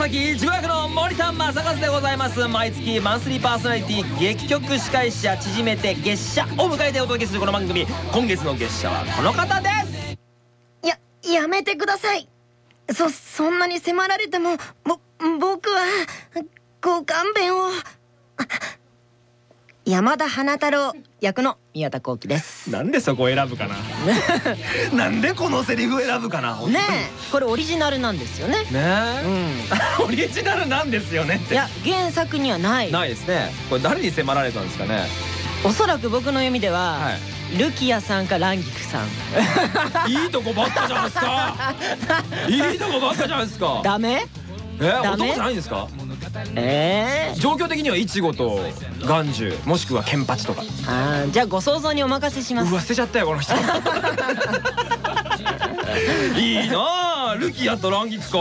崎一護役の森田正和でございます毎月マンスリーパーソナリティ劇曲司会者縮めて月謝を迎えてお届けするこの番組今月の月謝はこの方ですや、やめてください。そ、そんなに迫られても、ぼ、僕は、ご勘弁を。山田花太郎役の宮田幸喜です。なんでそこを選ぶかな？なんでこのセリフ選ぶかな？ねえ、これオリジナルなんですよね。ねえ、う オリジナルなんですよね。いて。や、原作にはない。ないですね。これ誰に迫られたんですかね？おそらく僕の読みでは、はルキアさんかランギクさん。い いいとこばっかじゃないですか。いいとこばっかじゃないですか。ダメ？え男じゃないんですか？ええ状況的にはイチゴと眼中もしくはケンパチとか。あーじゃあご想像にお任せします。う。わ捨てちゃったよこの人。いいなあルキアとランギクか、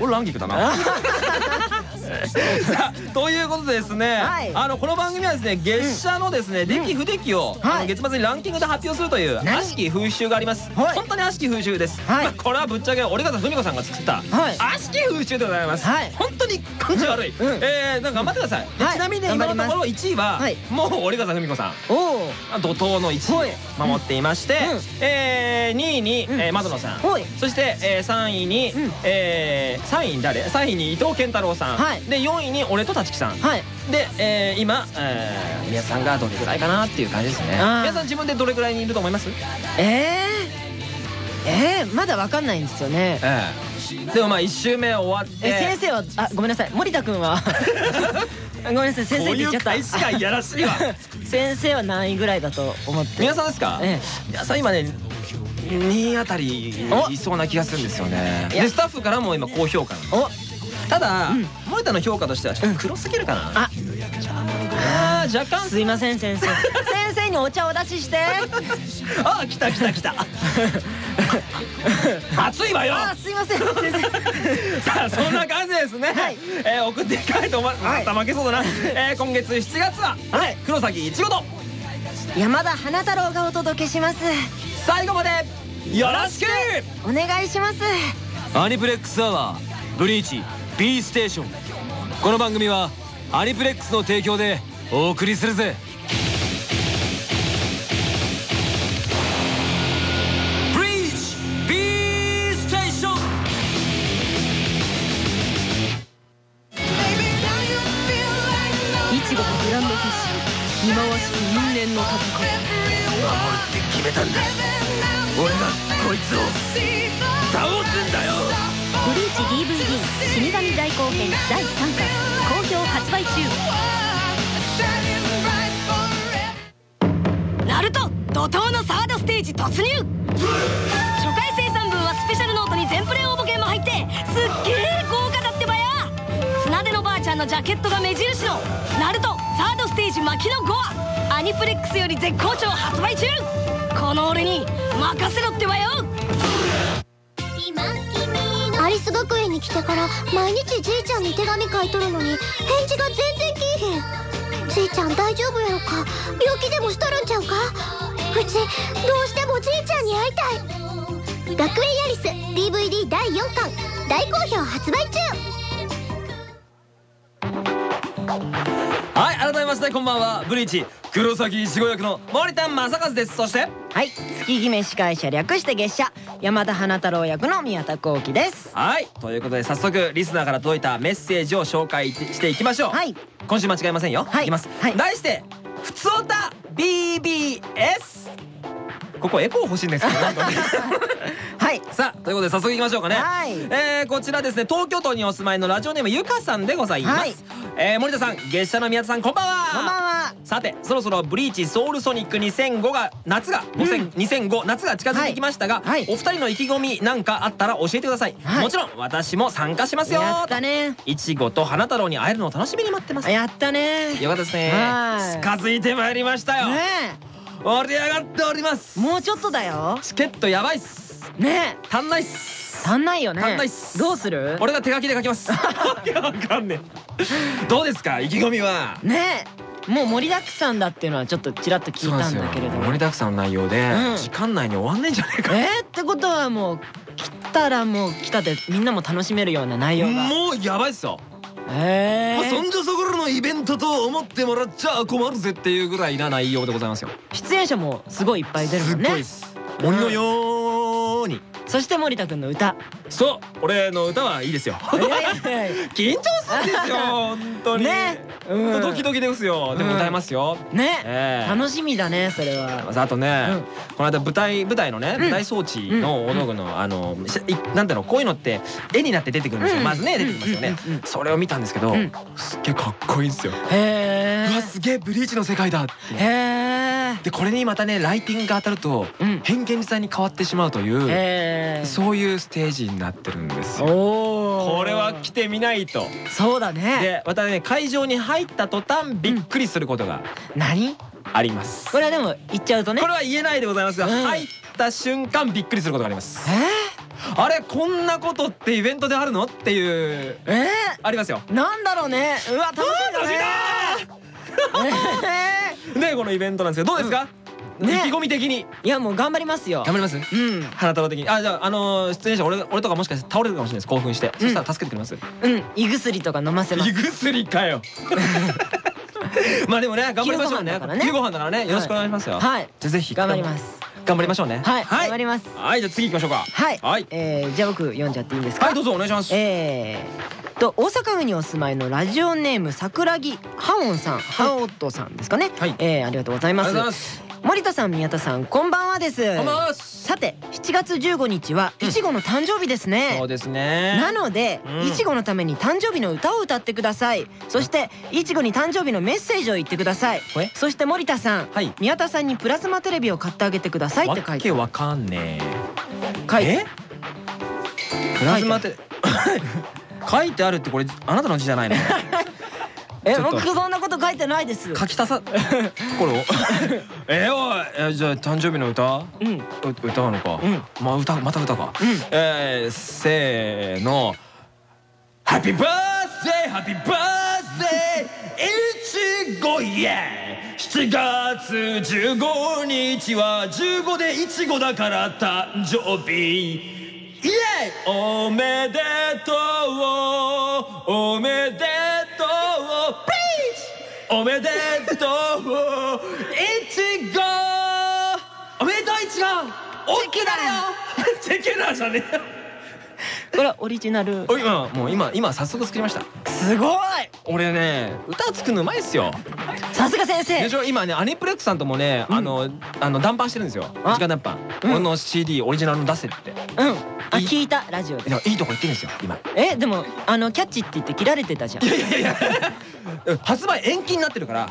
俺ランギクだな さあということでですね、はい。あのこの番組はですね月謝のですね、出来不出来を、月末にランキングで発表するという何悪しき風習があります、はい。本当に悪しき風習です、はい。まあこれはぶっちゃけ折笠文子さんが作ったはい。悪しき風習でございます、はい。本当に感じ悪い、うん。えー、なんか頑張ってください、ではい。ちなみにね今のところ1位は、はい。もう折笠文子さん。怒涛の1位を守っていまして、うん。えー、2位に、うん。えー、窓野さん、はい。そして、えー、3位に、うん。えー、3位に誰 ?3 位に伊藤健太郎さん、はいで4位に俺と立木さん、はい。で、えー、今、えー、皆さんがどれぐらいかなっていう感じですね。皆さん自分でどれぐらいにいると思います？ええええまだわかんないんですよね。ええ。でもまあ1周目終わって。え先生はあごめんなさい。森田君は。ごめんなさい先生って言っちゃった。こういう返しがいやらしいわ先生は何位ぐらいだと思って。皆さんですか、え皆さん今ね2位あたりいそうな気がするんですよね。でスタッフからも今高評価なのおただ、うん。森田の評価としてはちょっと黒すぎるかな、あ。あー若干。すいません先生。先生にお茶をお出しして。あ来た来た来た。熱いわよ。あすいません先生。さあそんな感じですね、はい。えー送っていきたいと思いまはい。た負けそうだな、えー今月7月は、はい。黒崎いちごと。山田花太郎がお届けします。最後までよろしく！お願いします。アニプレックスアワーブリーチ B ステーション。この番組はアニプレックスの提供でお送りするぜ。第3巻好評発売中ナルト怒涛のサードステージ突入初回生産分はスペシャルノートに全プレ応募券も入ってすっげえ豪華だってばや。綱手のばあちゃんのジャケットが目印の「ナルトサードステージ牧野5話」アニプレックスより絶好調発売中。この俺に任せろってばよ。ス学園に来てから毎日じいちゃんに手紙書いとるのに返事が全然きいへん。じいちゃん大丈夫やろか？病気でもしとるんちゃうか？うちどうしてもじいちゃんに会いたい。学園ヤリス DVD 第4巻大好評発売中。はいこんばんは。ブリーチ黒崎一護役の森田正和です。そして？はい。月決め司会者略して月謝。山田花太郎役の宮田幸喜です。はい。ということで早速リスナーから届いたメッセージを紹介していきましょう。はい。今週間違いませんよ、はい。いきます、はい。題して「ふつおた BBS」ここエコー欲しいんですけど はい。さあということで早速いきましょうかね。はい。えー、こちらですね。東京都にお住まいのラジオネームゆかさんでございます、はいえー、森田さん月謝の宮田さんこんばんは。こんばんは。さてそろそろブリーチソウルソニック2005が夏が、2000 2005夏が近づいてきましたが、はい。お二人の意気込みなんかあったら教えてください、はい。もちろん私も参加しますよ。やったね。いちごと花太郎に会えるのを楽しみに待ってます。やったね。よかったですね。はい。近づいてまいりましたよ、ね盛り上がっております。えもうちょっとだよ。チケットやばいっす。ねえ。足んないっす足んないよね。足んないっす。どうする？俺が手書きで書きます。い やわかんねえ。どうですか？意気込みは。ね。えもう盛りだくさんだっていうのはちょっとちらっと聞いたんだけれども。盛りだくさんの内容で、うん。時間内に終わんねえんじゃねえかえー、ってことはもうきたらもう来たでみんなも楽しめるような内容が。もうやばいっすよ。へえもうそんじょそこらのイベントと思ってもらっちゃ困るぜっていうぐらいな内容でございますよ。出演者もすごいいっぱい出るもすっんねごいっす。鬼のよそして森田くんの歌。そう俺の歌はいいですよ。緊張するんですよ本当に。ね。ドキドキですよ。でも歌えますよ。ね。ええ。楽しみだねそれは。あとね、うん。この間舞台舞台のね、ん。舞台装置の大道具の、あのなんだろうこういうのって絵になって出てくるんですよ、うん。まずね出てきますよね、それを見たんですけど、うん。すっげえかっこいいんですよ、へうわすげえブリーチの世界だって。えへでこれにまたねライティングが当たると、うん。変幻自在に変わってしまうという、そういうステージになってるんですよ。これは来てみないと。そうだね。でまたね会場に入った途端びっくりすることが何？あります、これはでも言っちゃうとね。これは言えないでございますが、うん。入った瞬間びっくりすることがあります。えあれこんなことってイベントであるの？っていうー、えありますよ。ー、なんだろうね。うわ楽しみだね。えでこのイベントなんですけどどうですか、ね。意気込み的に。ーいやもう頑張りますよ。頑張ります？うん。花太郎的に。あじゃああのー出演者俺俺とかもしかして倒れるかもしれないです。興奮して、そしたら助けてくれますうん。胃薬とか飲ませます。胃薬かよ。まあでもね頑張りましょうね。昼ご飯だからね。昼ご飯だからね。よろしくお願いしますよ。はい。じゃあぜひ。頑張ります頑張りましょうね。はいはい。頑張ります。はいじゃあ次行きましょうか。はい。はい。えー、じゃあ僕読んじゃっていいんですか？はいどうぞお願いします。えー、と大阪府にお住まいのラジオネーム桜木ハオンさんハオットさんですかね。はい。えー、ありがとうございありますがとうございます森田さん宮田さんこんばんはです。こんばんはそさて7月15日はいちごの誕生日ですね、うですね。なのでうん。いちごのために誕生日の歌を歌ってください。そしていちごに誕生日のメッセージを言ってください。え？そして森田さん、はい。宮田さんにプラズマテレビを買ってあげてくださいって書いてわけわかんね書いて。え？プラズマテ 書いてあるってこれあなたの字じゃないの？え僕そんなこと書いてないです。書き足さ こ えおいえじゃあ誕生日の歌？うん。う歌うのか、うん。まあ歌また歌か、うん。えー、せーの「ハッピーバースデーハッピーバースデーいちごイエー7月15日は15でいちごだから誕生日。イエーおめでとう。おめでとうおめでとう。いちご。おめでとういちご。きだよ。チェケラじゃねえよ。これはオリジナル。お今もう今今早速作りました。すごい。俺ね歌作るのうまいっすよ。さすが先生。でしょ？今ねアニプレックスさんともね、うん。あのあの談判してるんですよ。あ。直談判、うん。俺の CD オリジナルの出せって。うんあ聞いた。ラジオで。いやいいとこ行ってるんですよ今。えでもあのキャッチって言って切られてたじゃん。いやいやいや。発売延期になってるから。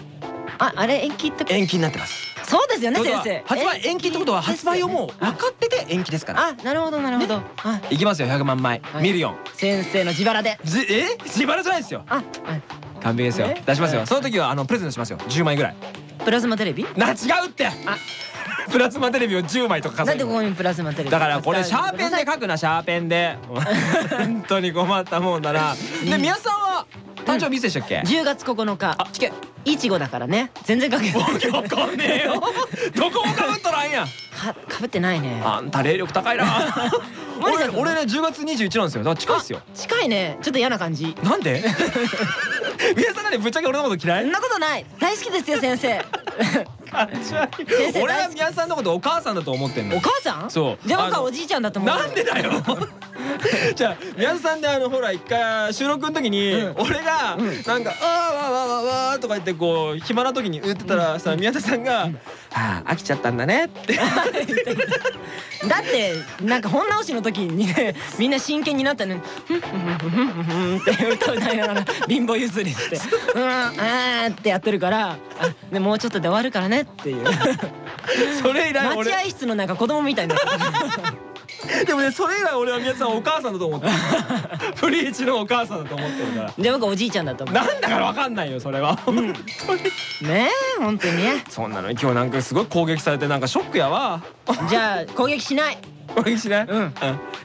ああれ延期って延期になってます。そうですよね先生。は発売延期ってことは発売をもう分かってて延期ですから。あなるほどなるほど。あ。いきますよ100万枚、はい。ミリオン。先生の自腹で。じえ？自腹じゃないですよ。あ完璧ですよ。え出しますよ。はい。その時はあのプレゼントしますよ。10枚ぐらい。あプラズマテレビ？な違うって プラズマテレビを10枚とか数えるなんでここにプラズマテレビ？だからこれシャーペンで書くなシャーペンで。本当に困ったもんだな。で宮さんは誕生日いつでしたっけ？10月9日。あチケいちごだからね。全然かけわけわかんねえよ。どこもかぶっとらんやん？かかぶってないね。あんた霊力高いな。俺俺ね10月21なんですよ。だから近いっすよ。近いね。ちょっと嫌な感じ。なんで？宮さんなんでぶっちゃけ俺のこと嫌い？そんなことない。大好きですよ先生 俺は宮さんのことお母さんだと思ってんのお母さん？そう。じゃあ僕はおじいちゃんだと思う。なんでだよ。じゃあ宮田さんであのほら一回収録の時にうん。俺がうん。なんか「あーわーわーわーわー」とか言ってこう暇な時に言ってたらさ宮田さんが「ああ飽きちゃったんだね」って。だってなんか本直しの時にねみんな真剣になったのに「ふんふんふんふんふんふん」って歌歌いながら貧乏ゆすりして「うんあー」ってやってるからあでもうちょっとで終わるからねっていう。それ以来俺。待合室のなんか子供みたいにな。でもねそれ以来俺は宮田さんをお母さんだと思ってる。ブリーチのお母さんだと思ってるから。で僕おじいちゃんだと思なんだからわかんないよそれは。うねえ本当にね。そんなのに今日なんかすごい攻撃されてなんかショックやわ。じゃあ攻撃しない攻撃しない？うん。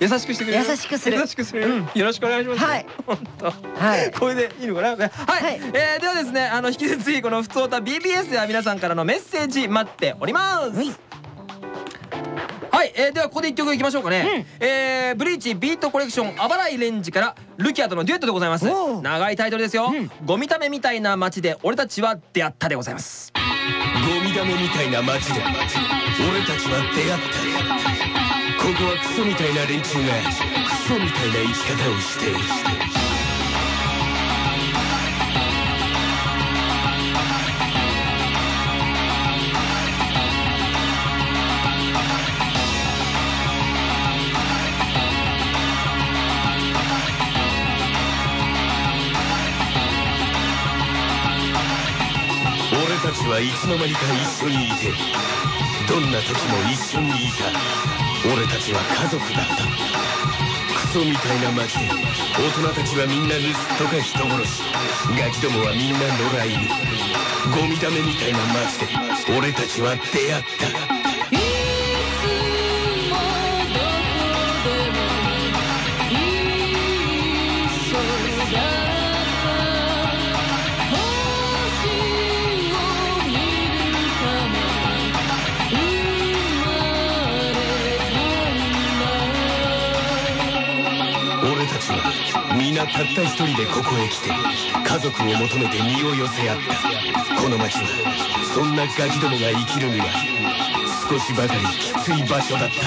優しくしてくれる？優しくする。優しくする？うん。よろしくお願いします。はい。本当。はい。これでいいのかな？はい、はい。えーではですねあの引き続きこの「ふつおた BBS」では皆さんからのメッセージ待っております。はい。えー、ではここで一曲いきましょうかね、えー、ブリーチビートコレクションあばらいレンジからルキアとのデュエットでございます。長いタイトルですよ、ゴミためみたいな街で俺たちは出会ったでございますゴミだめみたいな街で俺たちは出会ったここはクソみたいな連中がクソみたいな生き方をしている。俺たちはいつの間にか一緒にいてどんな時も一緒にいた。俺たちは家族だった。クソみたいな街で。大人たちはみんな盗っ人か人殺しガキどもはみんな野良犬ゴミだめみたいな街で。俺たちは出会った。なたった一人でここへ来て家族を求めて身を寄せ合った。この街はそんなガキどもが生きるには少しばかりきつい場所だった。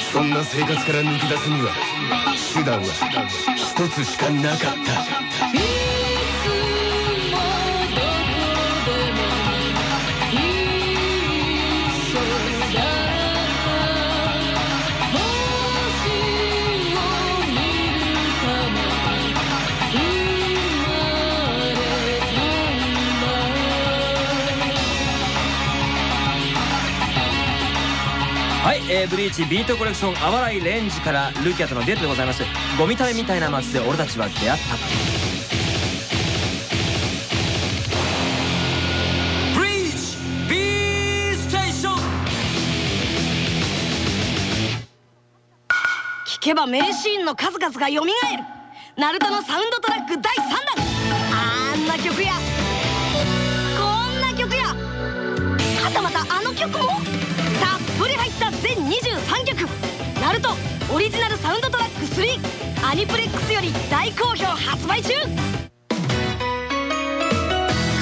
そんな生活から抜け出すには手段は一つしかなかった。ー、ブリーチビートコレクションあばらいレンジからルキアとのデュエットでございますゴミためみたいな街で俺たちは出会ったブリーチ B ステーション聞けば名シーンの数々が蘇るナルトのサウンドトラック第3ニプレックスより大好評発売中。ク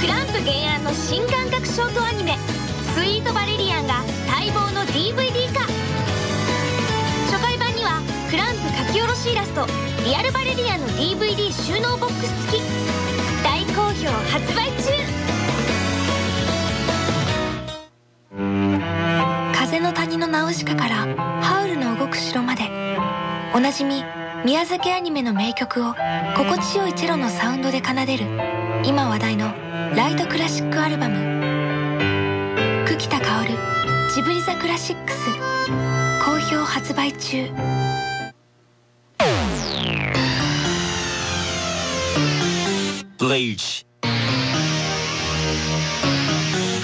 ランプ原案の新感覚ショートアニメ「スイートバレリアン」が待望の DVD 化。初回版にはクランプ書き下ろしイラスト「リアルバレリアン」の DVD 収納ボックス付き。大好評発売中。風の谷のナウシカからハウルの動く城まで。おなじみ宮崎アニメの名曲を心地よいチェロのサウンドで奏でる今話題のライトクラシックアルバム。久喜田薫ジブリザクラシックス好評発売中。ブリーチ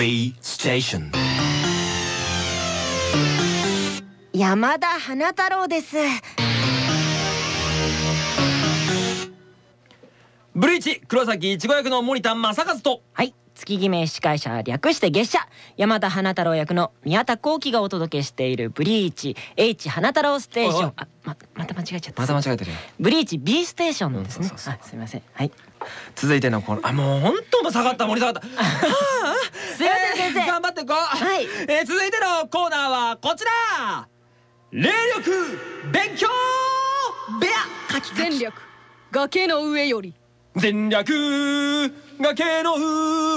B ステーション山田花太郎ですブリーチ黒崎いちご役の森田正和と。はい。月決め司会者略して月謝。山田花太郎役の宮田幸喜がお届けしているブリーチ H 花太郎ステーション。あままた間違えちゃった。また間違えてるよ。ブリーチ B ステーションですね。すみません。はい。続いてのこのあもう本当もう下がった盛り下がったすいません先生。頑張っていこう。はい。えー続いてのコーナーはこちら。霊力勉強。部屋全力。崖の上より全略崖の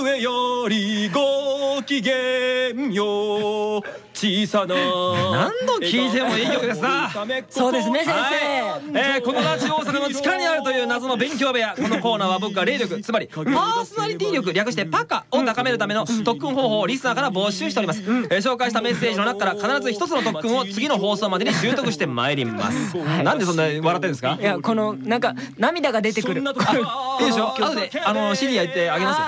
上よりご機嫌よ小さな何度聴いてもいい曲ですな。そうですね先生。はい。えーこのラジオ大阪の地下にあるという謎の勉強部屋。このコーナーは僕が霊力つまりパーソナリティ力略してパカを高めるための特訓方法をリスナーから募集しております、えー紹介したメッセージの中から必ず一つの特訓を次の放送までに習得してまいります。なんでそんな笑ってるんですか？いやこのなんか涙が出てくる。あいいでしょ？後であの CD 焼いてあげますよ。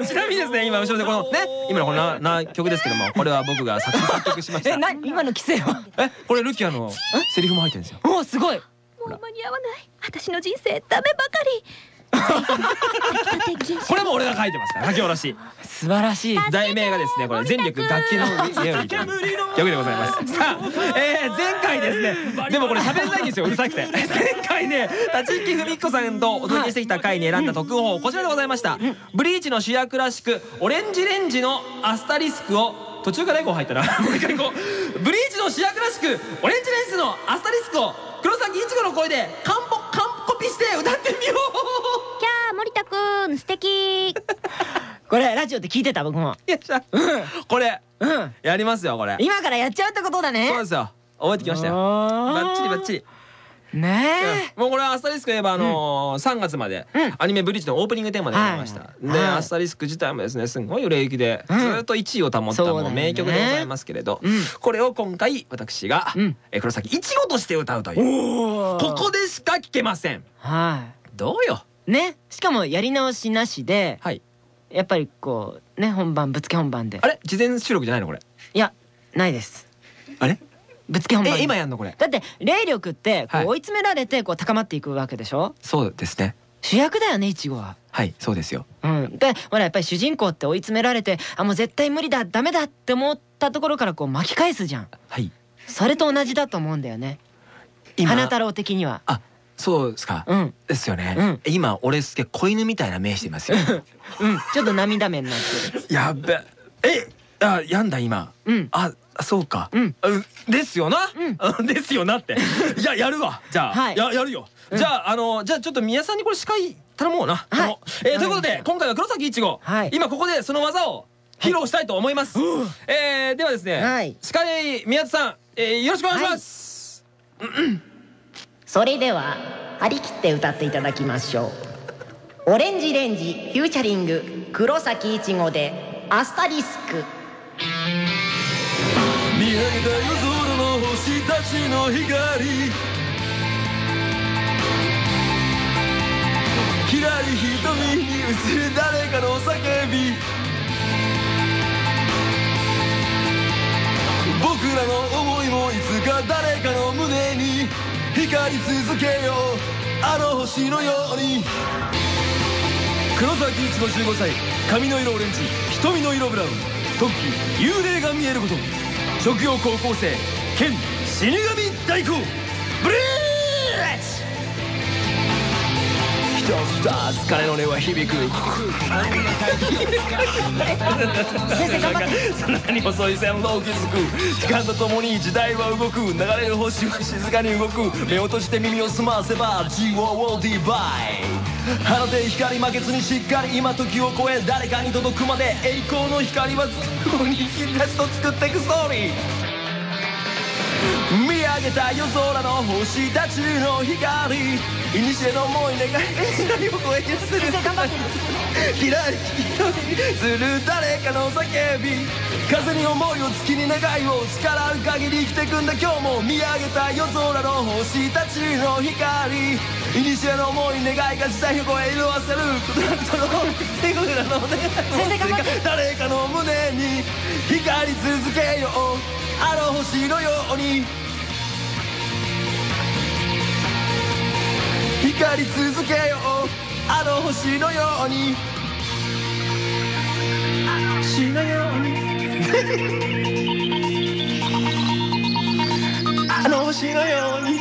ちなみにですね今後ろでこのね今のこのなな曲ですけどもこれは僕が作詞 作曲しました。えな今の規制は？えこれルキアのセリフも入ってるんですよ。おすごい。もう間に合わない。私の人生ダメばかり。これも俺が書いてますから書き下ろし。素晴らしい。題名がですねこれ全力楽器の曲でございます。さあ、えー、前回ですねでもこれ喋んないんですよ。うるさくて。前回ね立木文彦さんとお届けしてきた回に選んだ特報こちらでございました。ブリーチの主役らしくオレンジレンジのアスタリスクを途中からエコー入ったな。もう一回行こうブリーチの主役らしくオレンジレンジのアスタリスクを黒崎いちごの声でカンポカンコピして歌ってみよう。キャー森田くん素敵。これラジオで聞いてた僕も。よっしゃこれうん。やりますよこれ。今からやっちゃうってことだね。そうですよ。覚えてきましたよ。ババッチリバッチリねもうこれアスタリスクといえばあのー3月までうん。アニメ「ブリッジ」のオープニングテーマでやりましたはい。ではい。アスタリスク自体もですねすごい売れ行きでずうん。ーっと1位を保ったもうそうだよね名曲でございますけれどうん。これを今回私がうん。え黒崎いちごとして歌うという。おここでしか聴けません。はどうよ？いね。しかもやり直しなしではい。やっぱりこうね本番ぶつけ本番で。あれ？事前収録じゃないのこれ？いやないです。あれ？ぶつけ本番。え今やんのこれ？だって霊力ってこはい。う追い詰められてこう高まっていくわけでしょ？そうですね。主役だよねいちごは。はいそうですよ。うん、でほらやっぱり主人公って追い詰められてあもう絶対無理だダメだって思ったところからこう巻き返すじゃん。はい。それと同じだと思うんだよね。今？花太郎的には。あそうですか。うん。ですよね、うん。今俺すげえ子犬みたいな目してますよ。うん。ちょっと涙目になってる。やっべ。えあやんだ今。うん。あそうか。うん。うんですよな、うん。うん、ですよなって。いややるわ。じゃあ、はい。ややるよ、うん。じゃああのじゃあちょっと宮さんにこれ司会頼もうな、はい。えーということで今回は黒崎いちご、はい。今ここでその技を披露したいと思います、えーではですね、はい。司会宮津さん、えーよろしくお願いします、それでは張り切って歌っていただきましょう。オレンジレンジフューチャリング黒崎いちごでアスタリスク見上げた夜空の星たちの光。ひらり瞳に映る誰かの叫び。僕らの思いもいつか誰かの胸に。光り続けよう。あの星のように。黒崎一護15歳髪の色オレンジ。瞳の色ブラウン。特技幽霊が見えること。職業高校生兼死神代行ブレイ一つ二つ彼の音は響くその中に細い線路を築く時間とともに時代は動く。流れる星は静かに動く。目を閉じて耳を澄ませば GO をディバイ放て光負けずにしっかり今時を超え誰かに届くまで栄光の光はずっとに君たちと作っていくストーリー上げた夜空の星たちの光。いにしえの思い願いが光を超えてする？ひらり瞳する誰かの叫び。風に思いを月に願いを力ある限り生きてくんだ。今日も見上げた夜空の星たちの光。いにしえの思い願いが時代を超え色あせる。ことなくその手ぐらの願誰かの胸に光り続けよう。あの星のように光り続けよう。あの星のように。星のように。あの星のように。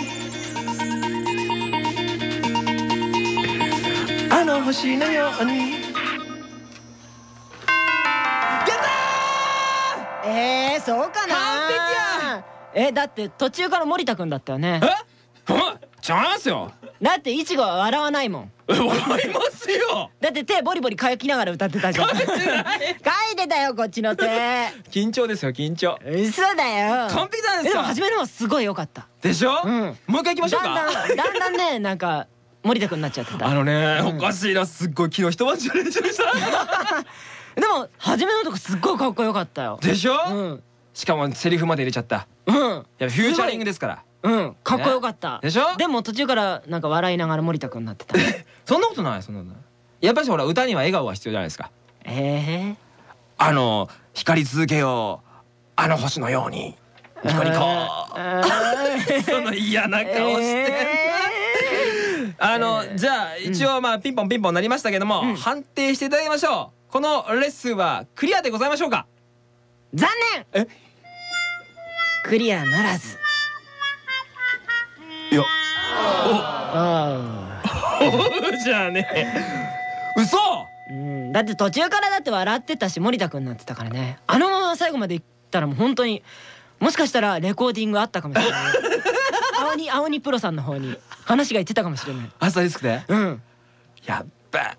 あの星のように。えー、そうかな完璧やえだって途中から森田くんだったよね。え？う んちゃいますよだっていちごは笑わないもん。え笑いますよ。だって手ボリボリかきながら歌ってたじゃん。書いてたよこっちの手。緊張ですよ緊張。嘘だよ。完璧ないですかえでも初めの方すごい良かった。でしょ、うん。もう一回行きましょうだんかだんだんだんねなんか森田くんになっちゃってた。あのね、うんおかしいなすっごい昨日一晩中練習した。でも初めのとこすっごいかっこよかったよ。でしょ、うん。しかもセリフまで入れちゃった。うん。いやフューチャリングですからうん。かっこよかった。でしょ？でも途中からなんか笑いながら森田くんになってた。そんなことないそんなことない。やっぱりほら歌には笑顔が必要じゃないですか。ええあの光り続けよう。あの星のように。ニコニコその嫌な顔して、えあのじゃあ一応まあピンポンピンポンなりましたけども、うん。判定していただきましょう。このレッスンはクリアでございましょうか？残念。え？クリアならずいや。あじゃあね。嘘！あうんだって途中からだって笑ってたし森田君になってたからね。あのまま最後までいったらもう本当にもしかしたらレコーディングあったかもしれない。青鬼青鬼プロさんの方に話が言ってたかもしれない。朝リスクでうん。やっば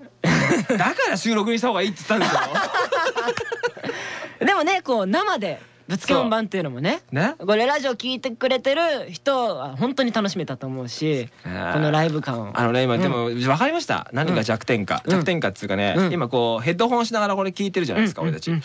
だから収録にした方がいいって言ったんですよ。でもねこう生でぶつけ本番っていうのもね。ねこれラジオ聞いてくれてる人は本当に楽しめたと思うしこのライブ感を。あのね今でも分かりました。何が弱点か。うん。弱点かっていうかねうん。今こうヘッドホンしながらこれ聞いてるじゃないですかうん。俺たち。うん。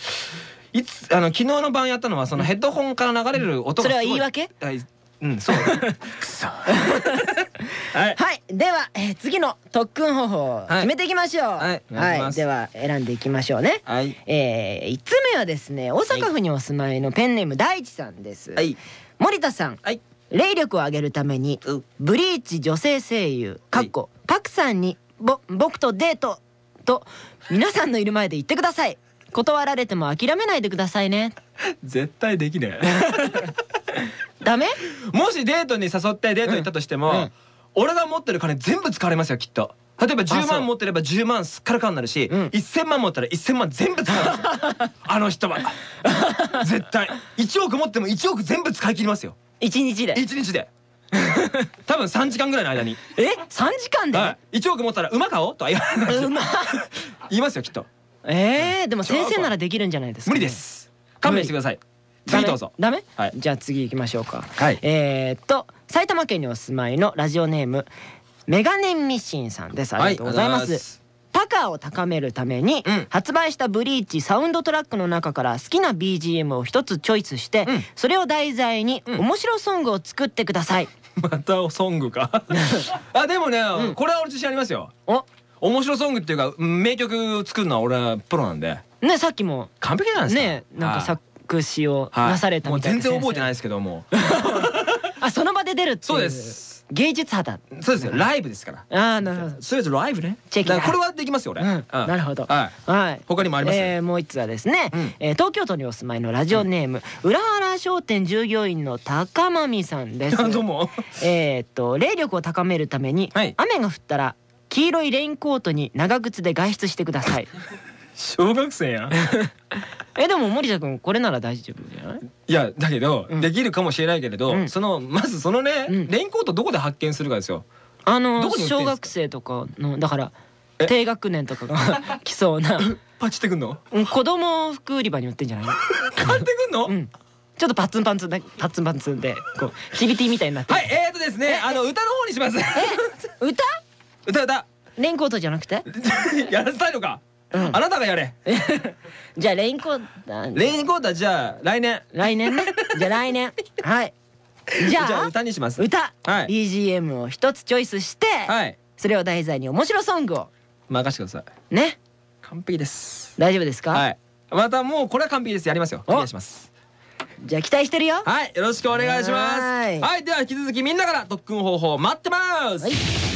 いつあの昨日の晩やったのはそのヘッドホンから流れる音がそれは言い訳？はいうんそう。くそ。はい。はい。では、えー次の特訓方法を決めていきましょう。はいお願いでは選んでいきましょうね。はい。えー、1つ目はですね大阪府にお住まいのペンネーム大地さんです、はい。森田さん、はい。霊力を上げるためにうん。ブリーチ女性声優かっこパクさんにぼ僕とデートと皆さんのいる前で言ってください。断られても諦めないでくださいね。絶対できね ダメ？えもしデートに誘ってデートに行ったとしても、うん。うん俺が持ってる金全部使われますよきっと。例えば10あそう。万持ってれば10万すっからかんになるし、うん。1000万持ったら1000万全部使います。よ あの人は。絶対。1億持っても1億全部使い切りますよ。一日で？1日で。多分3時間ぐらいの間に、え？三時間で、はい、1億持ったら馬買おう？とは言わないですうま言いますよきっと。えー、でも先生ならできるんじゃないですか、無理です。勘弁してください次どうぞ。ダメ、はい。じゃあ次行きましょうか。はい。えー、っと埼玉県にお住まいのラジオネームメガネミシンさんです。ありがとうございます、はいパカを高めるために、うん。発売したブリーチサウンドトラックの中から好きな BGM を一つチョイスして、うん。それを題材にうん。面白ソングを作ってください、またソングか？あでもね、ん。これは俺自信ありますよ。お？面白ソングっていうか名曲作るのは俺はプロなんで。ねさっきも。完璧ないですか？ねなんかはい作詞をはいなされたみたいなもう全然覚えてないいですけども。あその場で出るっていう。そうです。芸術肌そうですよ。ライブですから。ああなるほど。そうですライブね。チェキこれはできますよ俺。うん。なるほど。はい。はい。他にもあります？よえーもう一つはですね、うん。えー東京都にお住まいのラジオネーム、浦原商店従業員の高間美さんです。どうも。えーっと霊力を高めるために、はい。雨が降ったら黄色いレインコートに長靴で外出してください 小学生やん。えでも森田君これなら大丈夫じゃない？いやだけど、うん。できるかもしれないけれど、うん。そのまずそのね、うん。レインコートどこで発見するかですよ。あのどこに売ってんすか？小学生とかのだからえ？低学年とかが 来そうな。パチってくんの？うん子供服売り場に売ってんじゃない？の買ってくんの、うん。ちょっとパツンパンツンでパツンパンツンでこう CBT みたいになって。るはいえーとですねあの歌の方にします。歌？歌歌。レインコートじゃなくて？やらせたいのか、うんあなたがやれ。じゃあレインコートレインコートはじゃあ来年。来年ね。じゃあ来年。はい。じじゃあゃあ歌にします。歌、はい。BGM を一つチョイスして、はい。それを題材に面白ソングを。任してください。ね。完璧です。大丈夫ですか、はい。またもうこれは完璧です。やりますよ。お願いします。じゃあ期待してるよ。はい。よろしくお願いします。はい。はい。では引き続きみんなから特訓方法待ってます。はい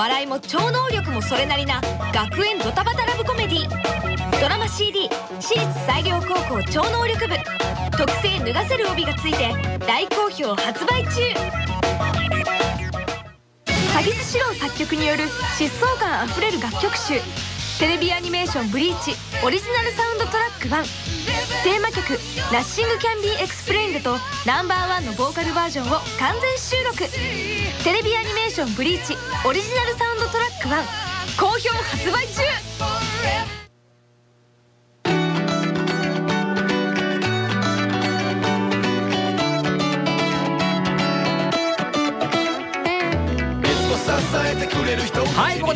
笑いも超能力もそれなりな学園ドタバタラブコメディ。ドラマ CD 私立西陵高校超能力部。特製脱がせる帯がついて大好評発売中。鷺巣詩郎作曲による疾走感あふれる楽曲集。テレビアニメーション「ブリーチ」オリジナルサウンドトラック1テーマ曲「ナッシング・キャン・ビー・エクスプレインド」と Number One のボーカルバージョンを完全収録。テレビアニメーション「ブリーチ」オリジナルサウンドトラック1好評発売中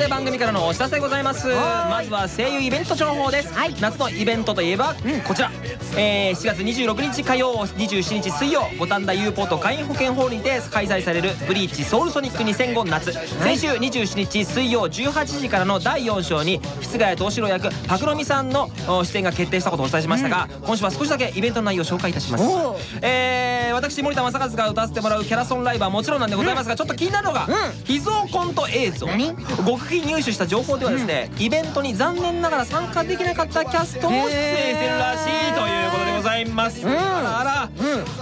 で番組からのお知らせでございます。まずは声優イベント情報です、はい。夏のイベントといえば、こちら、えー7月26日火曜27日水曜五反田 U ポート会員保険ホールにて開催される「ブリーチソウルソニック2005夏」先週27日水曜18時からの第4章に室ヶ谷藤四郎役パクロミさんのお出演が決定したことをお伝えしましたが、今週は少しだけイベントの内容を紹介いたします。えー私森田正和が歌わせてもらうキャラソンライブはもちろんなんでございますが、ちょっと気になるのが、秘蔵コント映像。何？極秘入手した情報ではですね、イベントに残念ながら参加できなかったキャストも出演してるらしいということでございます、ん。あらあら、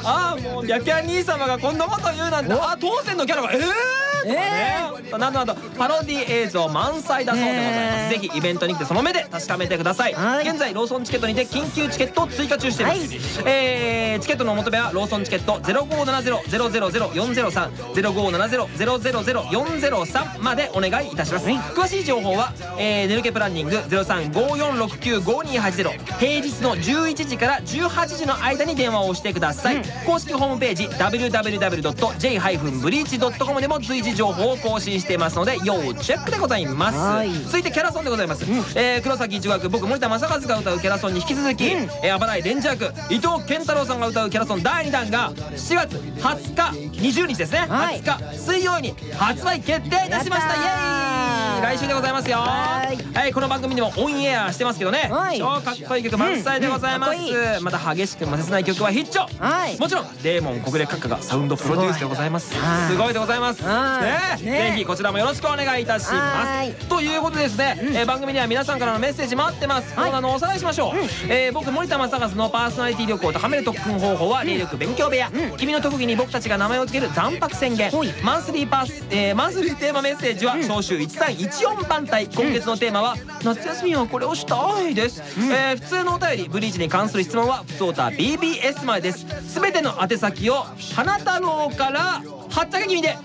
ああもう白夜兄様がこんなこと言うなんて。あ当選のキャラがええーえねなどなどパロディ映像満載だそうでございます、ねぜひイベントに来てその目で確かめてください、はい。現在ローソンチケットにて緊急チケットを追加中しています、えーチケットのお求めはローソンチケット0570-000-403 0570-000-403までお願いいたします、詳しい情報は、えー、ネルケプランニング0354695280平日の11時から18時の間に電話を押してください、公式ホームページ www.j-breach.com でも随時情報を更新していますので要チェックでございます。はい。続いてキャラソンでございます、えー黒崎一護役僕森田正和が歌うキャラソンに引き続き、えー、あばらいレンジャー役伊藤健太郎さんが歌うキャラソン第2弾が7月20日20日ですね、はい。20日水曜に発売決定いたしました。イエーイ。来週でございますよ。はい。はいこの番組でもオンエアしてますけどね。はい。超かっこいい曲満載でございます、うん。うんかっこまた激しくも切ない曲は必聴。はい。もちろんデーモン小暮閣下がサウンドプロデュースでございます。はい。すごいでございますぜひこちらもよろしくお願いいたしはい。ますということでですね、えー番組では皆さんからのメッセージ待ってます、コーナーのおさらいしましょう、えー僕森田正和のパーソナリティ力を高める特訓方法は霊力勉強部屋、君の特技に僕たちが名前を付ける残白宣言。マンスリーパース、えーマンスリーテーマメッセージは召集1314番隊今月のテーマは夏休みはこれをしたいです、えー普通のお便りブリーチに関する質問は普通オタ BBS までです。全ての宛先を花太郎からはっちゃけ気味で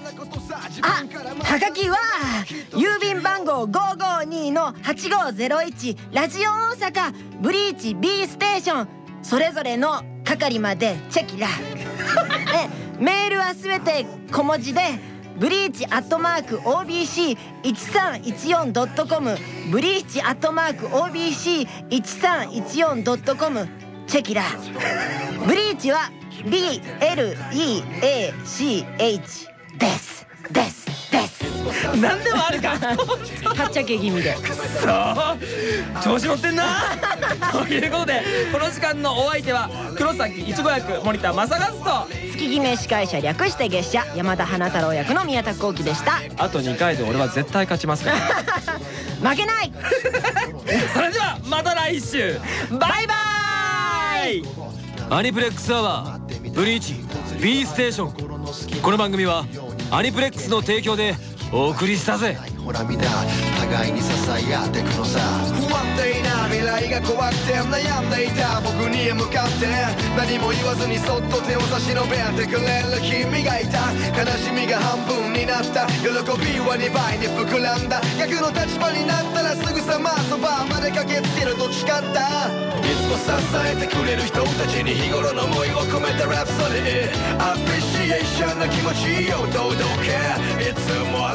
あはがきは郵便番号552の8501ラジオ大阪ブリーチ B ステーション。それぞれの係までチェキラ。えメールはすべて小文字でブリーチアットマーク OBC1314.com ブリーチアットマーク OBC1314.com チェキラ。ブリーチは BLEACH ですです。です。何でもあるかはっちゃけ気味で。そう調子乗ってんな。ということでこの時間のお相手は黒崎いちご役森田正和と。月決め司会者略して月謝山田花太郎役の宮田幸喜でした。あと2回で俺は絶対勝ちますから。負けない。それではまた来週。バイバイ。アニプレックスアワーブリーチ B ステーション。この番組はアニプレックスの提供でお送りしたぜ。ほらみんな互いに支え合ってくのさ。不安定な未来が怖くて悩んでいた僕に向かって。何も言わずにそっと手を差し伸べてくれる君がいた。悲しみが半分になった。喜びは2倍に膨らんだ。逆の立場になったらすぐさまそばまで駆けつけると誓った。いつも支えてくれる人たちに日頃の思いを込めたラプソディ。アプリシエーションな気持ちを届けいつも